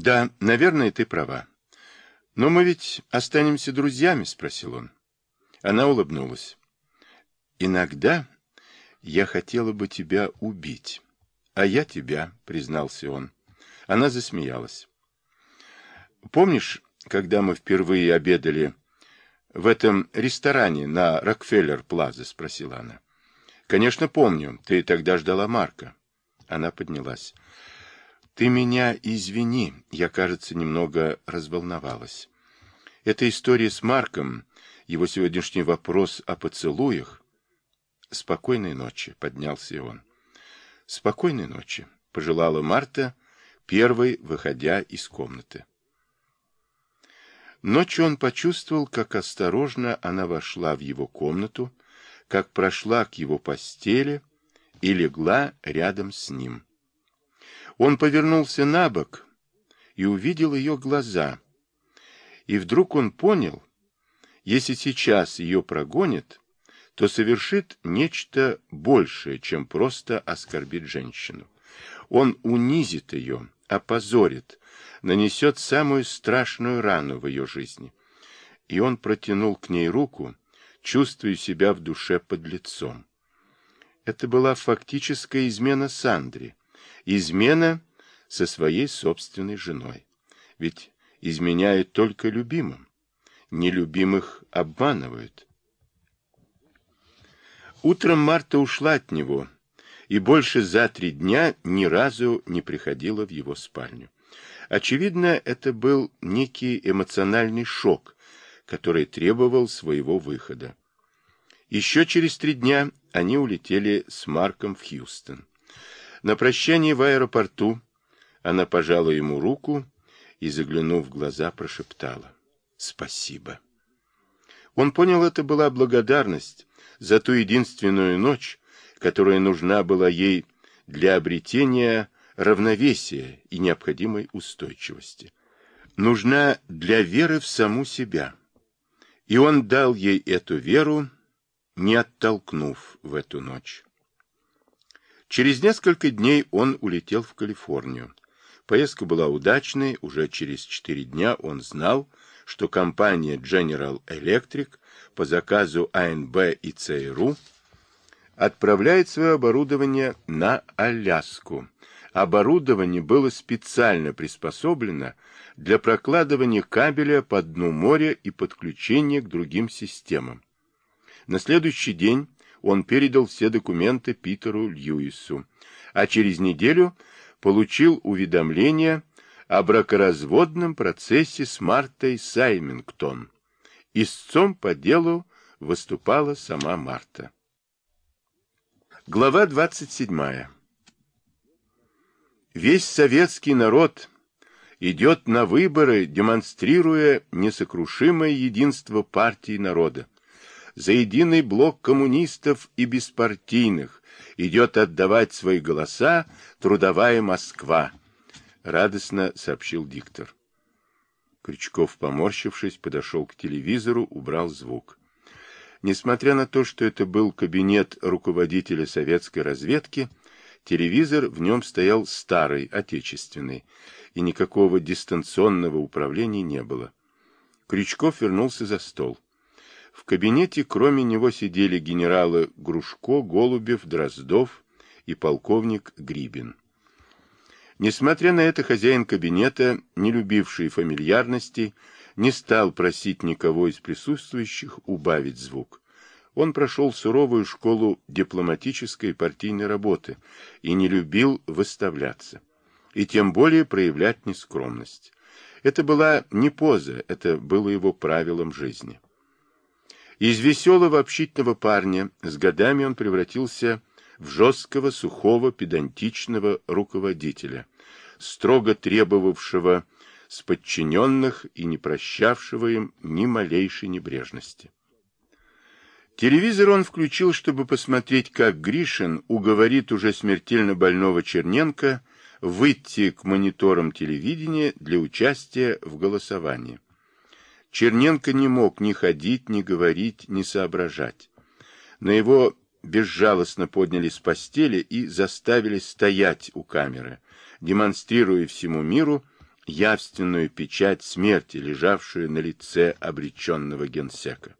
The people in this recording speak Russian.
Да, наверное, ты права. Но мы ведь останемся друзьями, спросил он. Она улыбнулась. Иногда я хотела бы тебя убить. А я тебя, признался он. Она засмеялась. Помнишь, когда мы впервые обедали в этом ресторане на Рокфеллер-Плаза? Спросила она. Конечно, помню. Ты тогда ждала Марка. Она поднялась. Ты меня извини. Я, кажется, немного разволновалась. Эта история с Марком, его сегодняшний вопрос о поцелуях. Спокойной ночи, поднялся он. Спокойной ночи, пожелала Марта, первой выходя из комнаты. Ночью он почувствовал, как осторожно она вошла в его комнату, как прошла к его постели и легла рядом с ним. Он повернулся на бок и увидел ее глаза. И вдруг он понял, если сейчас ее прогонят, то совершит нечто большее, чем просто оскорбить женщину. Он унизит ее, опозорит, нанесет самую страшную рану в ее жизни. И он протянул к ней руку, чувствуя себя в душе под лицом. Это была фактическая измена Сандри, измена со своей собственной женой. Ведь изменяют только любимым, нелюбимых обманывают. Утром Марта ушла от него, и больше за три дня ни разу не приходила в его спальню. Очевидно, это был некий эмоциональный шок, который требовал своего выхода. Еще через три дня они улетели с Марком в Хьюстон. На прощание в аэропорту она пожала ему руку и, заглянув в глаза, прошептала «Спасибо». Он понял, это была благодарность за ту единственную ночь, которая нужна была ей для обретения равновесия и необходимой устойчивости. Нужна для веры в саму себя. И он дал ей эту веру, не оттолкнув в эту ночь. Через несколько дней он улетел в Калифорнию. Поездка была удачной, уже через четыре дня он знал, что компания General Electric по заказу АНБ и ЦРУ отправляет свое оборудование на Аляску. Оборудование было специально приспособлено для прокладывания кабеля по дну моря и подключения к другим системам. На следующий день он передал все документы Питеру Льюису, а через неделю получил уведомление о бракоразводном процессе с Мартой Саймингтон. Истцом по делу выступала сама Марта. Глава 27. Весь советский народ идет на выборы, демонстрируя несокрушимое единство партии народа. За единый блок коммунистов и беспартийных идет отдавать свои голоса трудовая Москва, радостно сообщил диктор. Крючков, поморщившись, подошел к телевизору, убрал звук. Несмотря на то, что это был кабинет руководителя советской разведки, телевизор в нем стоял старый, отечественный, и никакого дистанционного управления не было. Крючков вернулся за стол. В кабинете кроме него сидели генералы Грушко, Голубев, Дроздов и полковник Грибин. Несмотря на это, хозяин кабинета, не любивший фамильярностей, не стал просить никого из присутствующих убавить звук. Он прошел суровую школу дипломатической и партийной работы и не любил выставляться, и тем более проявлять нескромность. Это была не поза, это было его правилом жизни. Из веселого общительного парня с годами он превратился в жесткого, сухого, педантичного руководителя, строго требовавшего с подчиненных и не прощавшего им ни малейшей небрежности. Телевизор он включил, чтобы посмотреть, как Гришин уговорит уже смертельно больного Черненко выйти к мониторам телевидения для участия в голосовании. Черненко не мог ни ходить, ни говорить, ни соображать. На его безжалостно подняли с постели и заставили стоять у камеры, демонстрируя всему миру явственную печать смерти, лежавшую на лице обреченного генсека.